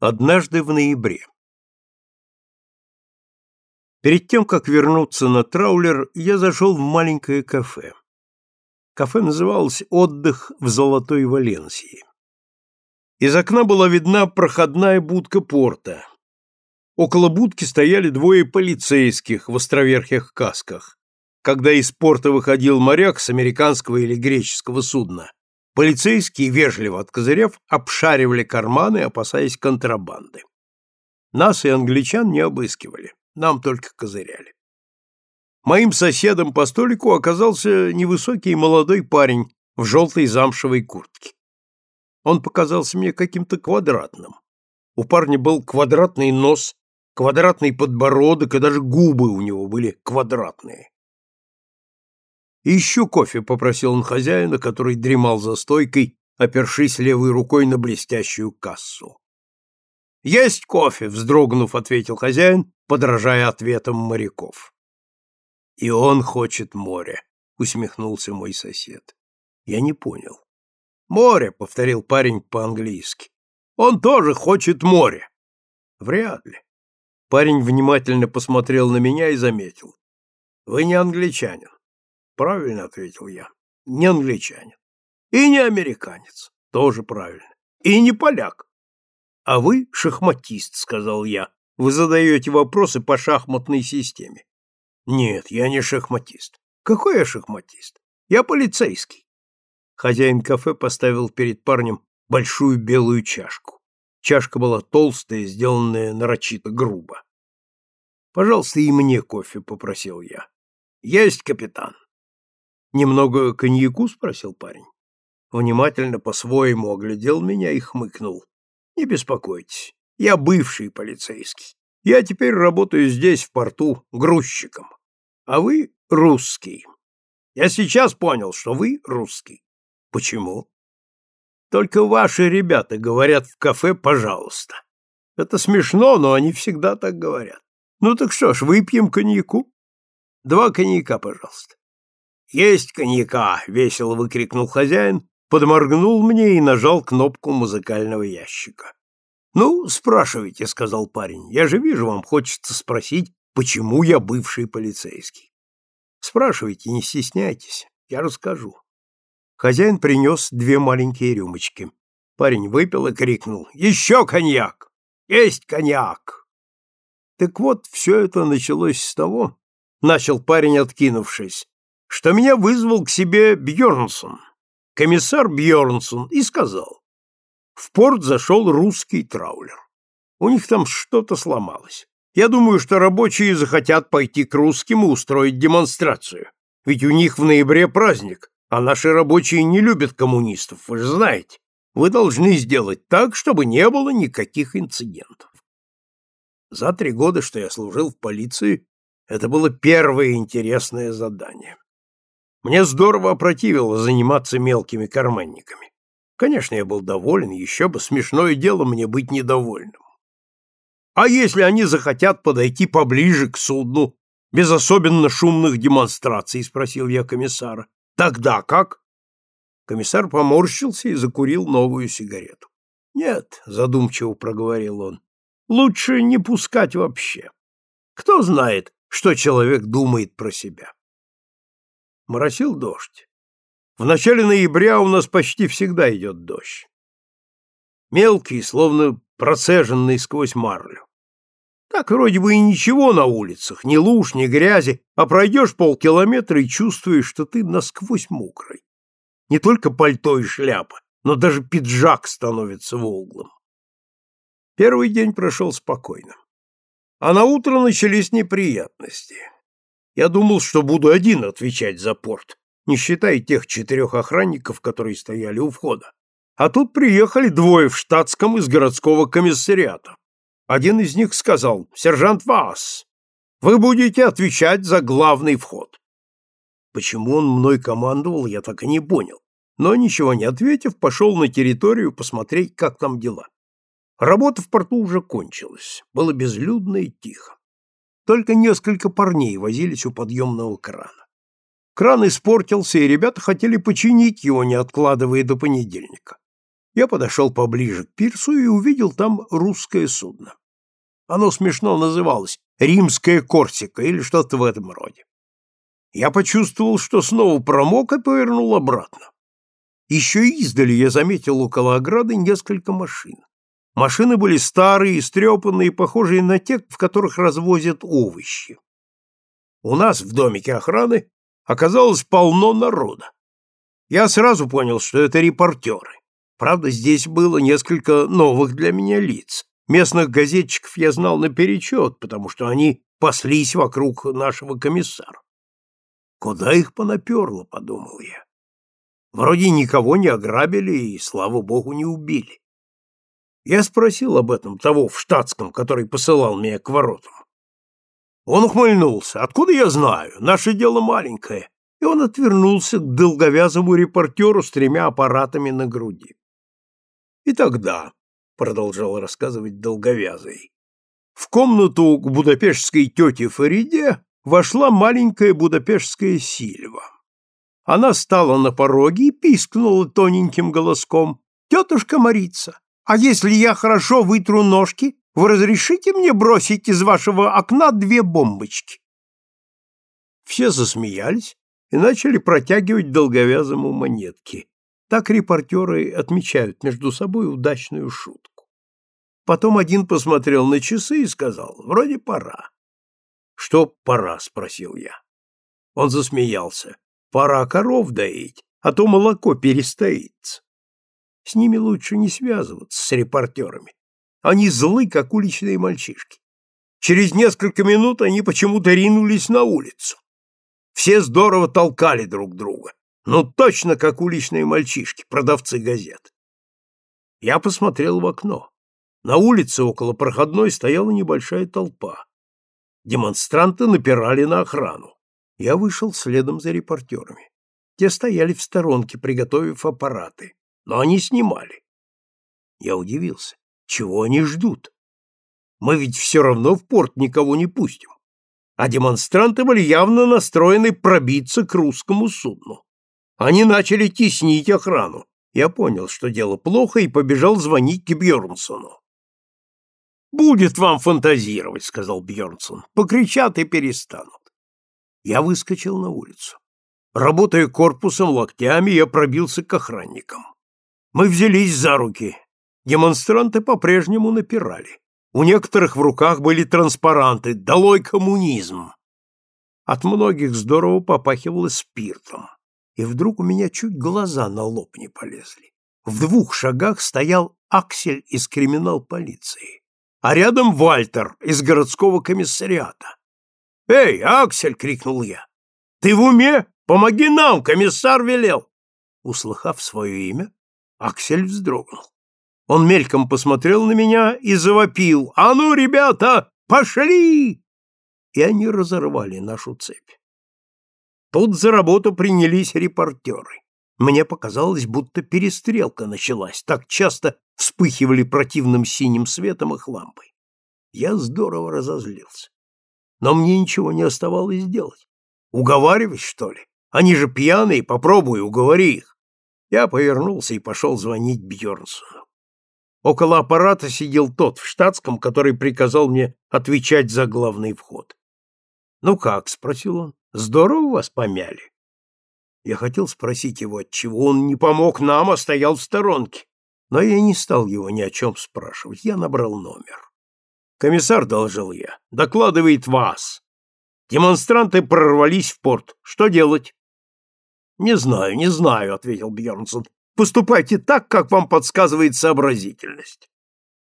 Однажды в ноябре. Перед тем, как вернуться на траулер, я зашел в маленькое кафе. Кафе называлось «Отдых в Золотой Валенсии». Из окна была видна проходная будка порта. Около будки стояли двое полицейских в островерхих касках. Когда из порта выходил моряк с американского или греческого судна, Полицейские, вежливо откозырев, обшаривали карманы, опасаясь контрабанды. Нас и англичан не обыскивали, нам только козыряли. Моим соседом по столику оказался невысокий молодой парень в желтой замшевой куртке. Он показался мне каким-то квадратным. У парня был квадратный нос, квадратный подбородок, и даже губы у него были квадратные. «Ищу кофе», — попросил он хозяина, который дремал за стойкой, опершись левой рукой на блестящую кассу. «Есть кофе!» — вздрогнув, ответил хозяин, подражая ответам моряков. «И он хочет море», — усмехнулся мой сосед. Я не понял. «Море», — повторил парень по-английски. «Он тоже хочет море». «Вряд ли». Парень внимательно посмотрел на меня и заметил. «Вы не англичанин. Правильно ответил я. Не англичанин. И не американец. Тоже правильно. И не поляк. А вы шахматист, сказал я. Вы задаете вопросы по шахматной системе. Нет, я не шахматист. Какой я шахматист? Я полицейский. Хозяин кафе поставил перед парнем большую белую чашку. Чашка была толстая, сделанная нарочито грубо. «Пожалуйста, и мне кофе», — попросил я. «Есть, капитан». Немного коньяку спросил парень. Внимательно по-своему оглядел меня и хмыкнул. Не беспокойтесь, я бывший полицейский. Я теперь работаю здесь, в порту, грузчиком. А вы русский. Я сейчас понял, что вы русский. Почему? Только ваши ребята говорят в кафе «пожалуйста». Это смешно, но они всегда так говорят. Ну так что ж, выпьем коньяку? Два коньяка, пожалуйста. «Есть коньяка!» — весело выкрикнул хозяин, подморгнул мне и нажал кнопку музыкального ящика. «Ну, спрашивайте», — сказал парень. «Я же вижу, вам хочется спросить, почему я бывший полицейский. Спрашивайте, не стесняйтесь, я расскажу». Хозяин принес две маленькие рюмочки. Парень выпил и крикнул «Еще коньяк! Есть коньяк!» Так вот, все это началось с того, — начал парень, откинувшись, что меня вызвал к себе Бьернсон, комиссар Бьернсон, и сказал, в порт зашел русский траулер. У них там что-то сломалось. Я думаю, что рабочие захотят пойти к русским и устроить демонстрацию. Ведь у них в ноябре праздник, а наши рабочие не любят коммунистов, вы же знаете. Вы должны сделать так, чтобы не было никаких инцидентов. За три года, что я служил в полиции, это было первое интересное задание. Мне здорово опротивило заниматься мелкими карманниками. Конечно, я был доволен, еще бы смешное дело мне быть недовольным. А если они захотят подойти поближе к судну, без особенно шумных демонстраций, спросил я комиссара. Тогда как? Комиссар поморщился и закурил новую сигарету. Нет, задумчиво проговорил он. Лучше не пускать вообще. Кто знает, что человек думает про себя. Моросил дождь. В начале ноября у нас почти всегда идет дождь. Мелкий, словно процеженный сквозь марлю. Так вроде бы и ничего на улицах, ни луж, ни грязи, а пройдешь полкилометра и чувствуешь, что ты насквозь мокрый. Не только пальто и шляпа, но даже пиджак становится волглым. Первый день прошел спокойно. А на утро начались неприятности. Я думал, что буду один отвечать за порт, не считая тех четырех охранников, которые стояли у входа. А тут приехали двое в штатском из городского комиссариата. Один из них сказал, «Сержант Вас, вы будете отвечать за главный вход». Почему он мной командовал, я так и не понял. Но, ничего не ответив, пошел на территорию посмотреть, как там дела. Работа в порту уже кончилась. Было безлюдно и тихо. Только несколько парней возились у подъемного крана. Кран испортился, и ребята хотели починить его, не откладывая до понедельника. Я подошел поближе к пирсу и увидел там русское судно. Оно смешно называлось «Римская Корсика» или что-то в этом роде. Я почувствовал, что снова промок и повернул обратно. Еще издали я заметил около ограды несколько машин. Машины были старые, истрепанные, похожие на те, в которых развозят овощи. У нас в домике охраны оказалось полно народа. Я сразу понял, что это репортеры. Правда, здесь было несколько новых для меня лиц. Местных газетчиков я знал наперечет, потому что они паслись вокруг нашего комиссара. Куда их понаперло, подумал я. Вроде никого не ограбили и, слава богу, не убили. Я спросил об этом того в штатском, который посылал меня к воротам. Он ухмыльнулся. Откуда я знаю? Наше дело маленькое. И он отвернулся к долговязому репортеру с тремя аппаратами на груди. И тогда, продолжал рассказывать долговязый, в комнату к будапештской тете Фариде вошла маленькая будапештская Сильва. Она стала на пороге и пискнула тоненьким голоском. «Тетушка Марица, а если я хорошо вытру ножки, вы разрешите мне бросить из вашего окна две бомбочки?» Все засмеялись и начали протягивать долговязому монетки. Так репортеры отмечают между собой удачную шутку. Потом один посмотрел на часы и сказал, вроде пора. «Что пора?» — спросил я. Он засмеялся. «Пора коров доить, а то молоко перестоится». С ними лучше не связываться, с репортерами. Они злы, как уличные мальчишки. Через несколько минут они почему-то ринулись на улицу. Все здорово толкали друг друга. Ну, точно как уличные мальчишки, продавцы газет. Я посмотрел в окно. На улице около проходной стояла небольшая толпа. Демонстранты напирали на охрану. Я вышел следом за репортерами. Те стояли в сторонке, приготовив аппараты, но они снимали. Я удивился. Чего они ждут? Мы ведь все равно в порт никого не пустим. А демонстранты были явно настроены пробиться к русскому судну. Они начали теснить охрану. Я понял, что дело плохо, и побежал звонить к Бьернсону. «Будет вам фантазировать», — сказал Бьернсон. «Покричат и перестанут». Я выскочил на улицу. Работая корпусом, локтями, я пробился к охранникам. Мы взялись за руки. Демонстранты по-прежнему напирали. У некоторых в руках были транспаранты «Долой коммунизм!». От многих здорово попахивало спиртом и вдруг у меня чуть глаза на лоб не полезли. В двух шагах стоял Аксель из криминал-полиции, а рядом Вальтер из городского комиссариата. «Эй, Аксель!» — крикнул я. «Ты в уме? Помоги нам, комиссар велел!» Услыхав свое имя, Аксель вздрогнул. Он мельком посмотрел на меня и завопил. «А ну, ребята, пошли!» И они разорвали нашу цепь. Тут за работу принялись репортеры. Мне показалось, будто перестрелка началась, так часто вспыхивали противным синим светом их лампы. Я здорово разозлился. Но мне ничего не оставалось делать. Уговаривать, что ли? Они же пьяные, попробуй, уговори их. Я повернулся и пошел звонить Бьернсону. Около аппарата сидел тот в штатском, который приказал мне отвечать за главный вход. «Ну как?» — спросил он. Здорово вас помяли. Я хотел спросить его, отчего он не помог нам, а стоял в сторонке. Но я не стал его ни о чем спрашивать. Я набрал номер. Комиссар, доложил я, докладывает вас. Демонстранты прорвались в порт. Что делать? Не знаю, не знаю, ответил Бьернсон. Поступайте так, как вам подсказывает сообразительность.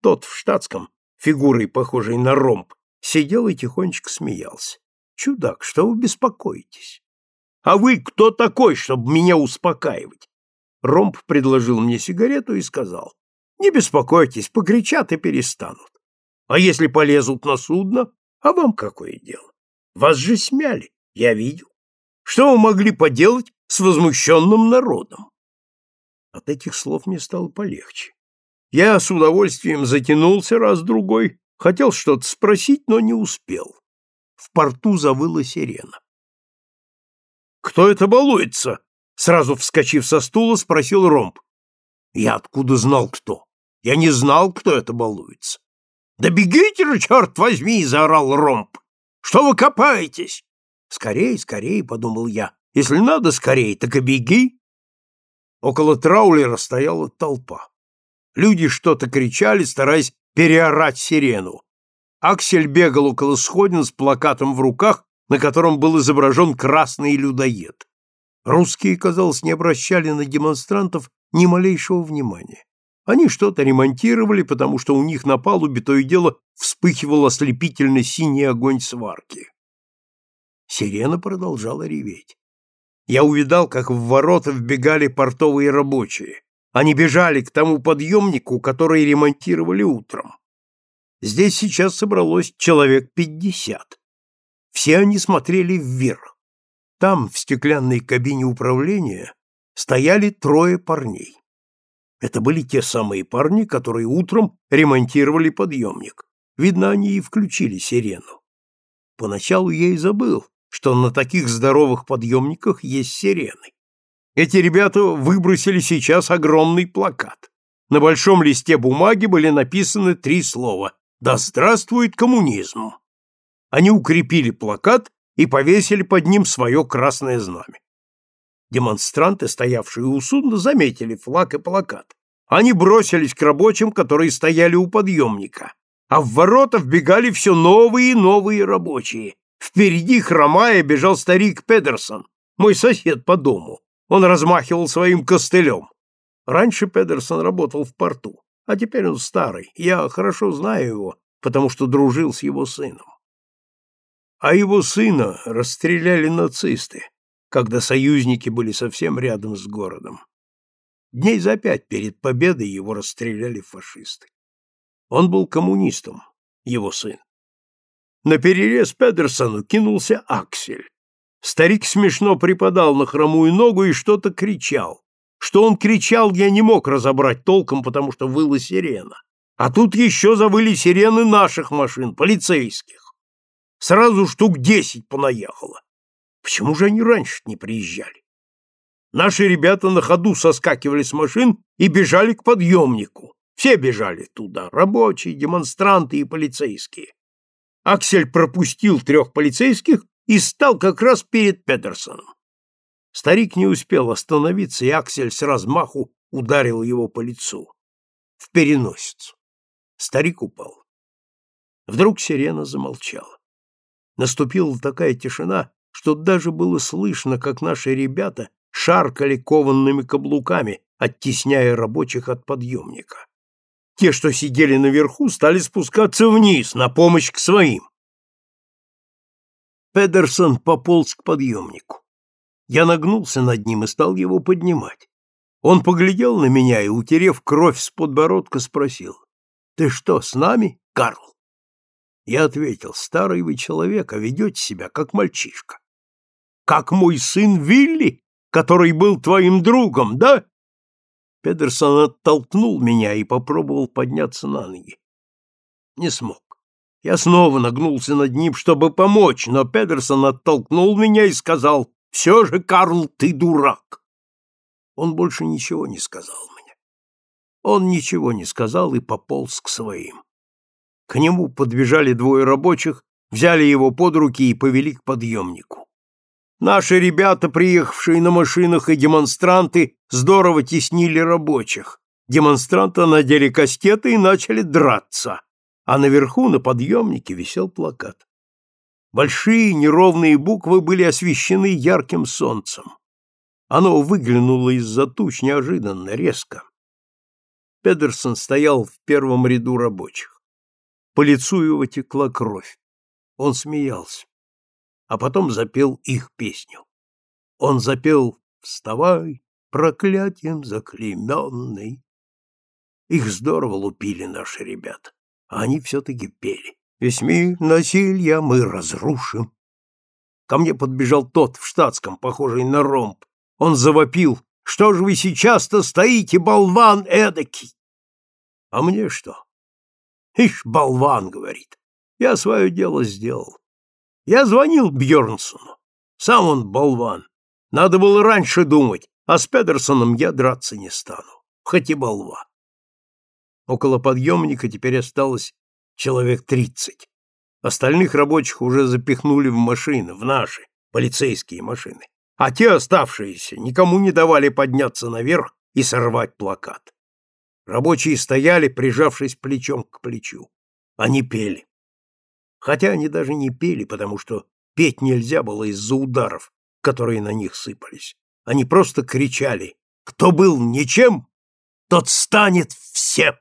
Тот в штатском, фигурой похожей на ромб, сидел и тихонечко смеялся. Чудак, что вы беспокоитесь? А вы кто такой, чтобы меня успокаивать? Ромб предложил мне сигарету и сказал, не беспокойтесь, покричат и перестанут. А если полезут на судно, а вам какое дело? Вас же смяли, я видел. Что вы могли поделать с возмущенным народом? От этих слов мне стало полегче. Я с удовольствием затянулся раз-другой, хотел что-то спросить, но не успел в порту завыла сирена. «Кто это балуется?» — сразу вскочив со стула, спросил Ромб. Я откуда знал, кто? Я не знал, кто это балуется. «Да бегите же, черт возьми!» — заорал Ромб. «Что вы копаетесь?» «Скорей, скорей!» — подумал я. «Если надо скорей, так и беги!» Около траулера стояла толпа. Люди что-то кричали, стараясь переорать сирену. Аксель бегал около сходин с плакатом в руках, на котором был изображен красный людоед. Русские, казалось, не обращали на демонстрантов ни малейшего внимания. Они что-то ремонтировали, потому что у них на палубе то и дело вспыхивал ослепительно синий огонь сварки. Сирена продолжала реветь. Я увидал, как в ворота вбегали портовые рабочие. Они бежали к тому подъемнику, который ремонтировали утром. Здесь сейчас собралось человек пятьдесят. Все они смотрели вверх. Там, в стеклянной кабине управления, стояли трое парней. Это были те самые парни, которые утром ремонтировали подъемник. Видно, они и включили сирену. Поначалу я и забыл, что на таких здоровых подъемниках есть сирены. Эти ребята выбросили сейчас огромный плакат. На большом листе бумаги были написаны три слова «Да здравствует коммунизм!». Они укрепили плакат и повесили под ним свое красное знамя. Демонстранты, стоявшие у судна, заметили флаг и плакат. Они бросились к рабочим, которые стояли у подъемника, а в ворота вбегали все новые и новые рабочие. Впереди, хромая, бежал старик Педерсон, мой сосед по дому. Он размахивал своим костылем. Раньше Педерсон работал в порту, а теперь он старый. Я хорошо знаю его, потому что дружил с его сыном. А его сына расстреляли нацисты когда союзники были совсем рядом с городом. Дней за пять перед победой его расстреляли фашисты. Он был коммунистом, его сын. На перерез Педерсону кинулся Аксель. Старик смешно припадал на хромую ногу и что-то кричал. Что он кричал, я не мог разобрать толком, потому что выла сирена. А тут еще завыли сирены наших машин, полицейских. Сразу штук десять понаехало. Почему же они раньше не приезжали? Наши ребята на ходу соскакивали с машин и бежали к подъемнику. Все бежали туда, рабочие, демонстранты и полицейские. Аксель пропустил трех полицейских и стал как раз перед Петерсоном. Старик не успел остановиться, и Аксель с размаху ударил его по лицу. В переносицу. Старик упал. Вдруг сирена замолчала. Наступила такая тишина, что даже было слышно, как наши ребята шаркали кованными каблуками, оттесняя рабочих от подъемника. Те, что сидели наверху, стали спускаться вниз на помощь к своим. Педерсон пополз к подъемнику. Я нагнулся над ним и стал его поднимать. Он поглядел на меня и, утерев кровь с подбородка, спросил, «Ты что, с нами, Карл?» Я ответил, «Старый вы человек, а ведете себя, как мальчишка» как мой сын Вилли, который был твоим другом, да? Педерсон оттолкнул меня и попробовал подняться на ноги. Не смог. Я снова нагнулся над ним, чтобы помочь, но Педерсон оттолкнул меня и сказал, «Все же, Карл, ты дурак!» Он больше ничего не сказал мне. Он ничего не сказал и пополз к своим. К нему подбежали двое рабочих, взяли его под руки и повели к подъемнику. Наши ребята, приехавшие на машинах, и демонстранты здорово теснили рабочих. Демонстранты надели кастеты и начали драться, а наверху на подъемнике висел плакат. Большие неровные буквы были освещены ярким солнцем. Оно выглянуло из-за туч неожиданно, резко. Педерсон стоял в первом ряду рабочих. По лицу его текла кровь. Он смеялся а потом запел их песню. Он запел «Вставай, проклятием заклейменный». Их здорово лупили наши ребята, а они все-таки пели. «Весь мир насилья мы разрушим». Ко мне подбежал тот в штатском, похожий на ромб. Он завопил «Что же вы сейчас-то стоите, болван эдакий?» А мне что? Ишь, болван, говорит. Я свое дело сделал. Я звонил Бьернсону. Сам он болван. Надо было раньше думать, а с Педерсоном я драться не стану. хоть и болва. Около подъемника теперь осталось человек тридцать. Остальных рабочих уже запихнули в машины, в наши, полицейские машины. А те оставшиеся никому не давали подняться наверх и сорвать плакат. Рабочие стояли, прижавшись плечом к плечу. Они пели. Хотя они даже не пели, потому что петь нельзя было из-за ударов, которые на них сыпались. Они просто кричали «Кто был ничем, тот станет всем!»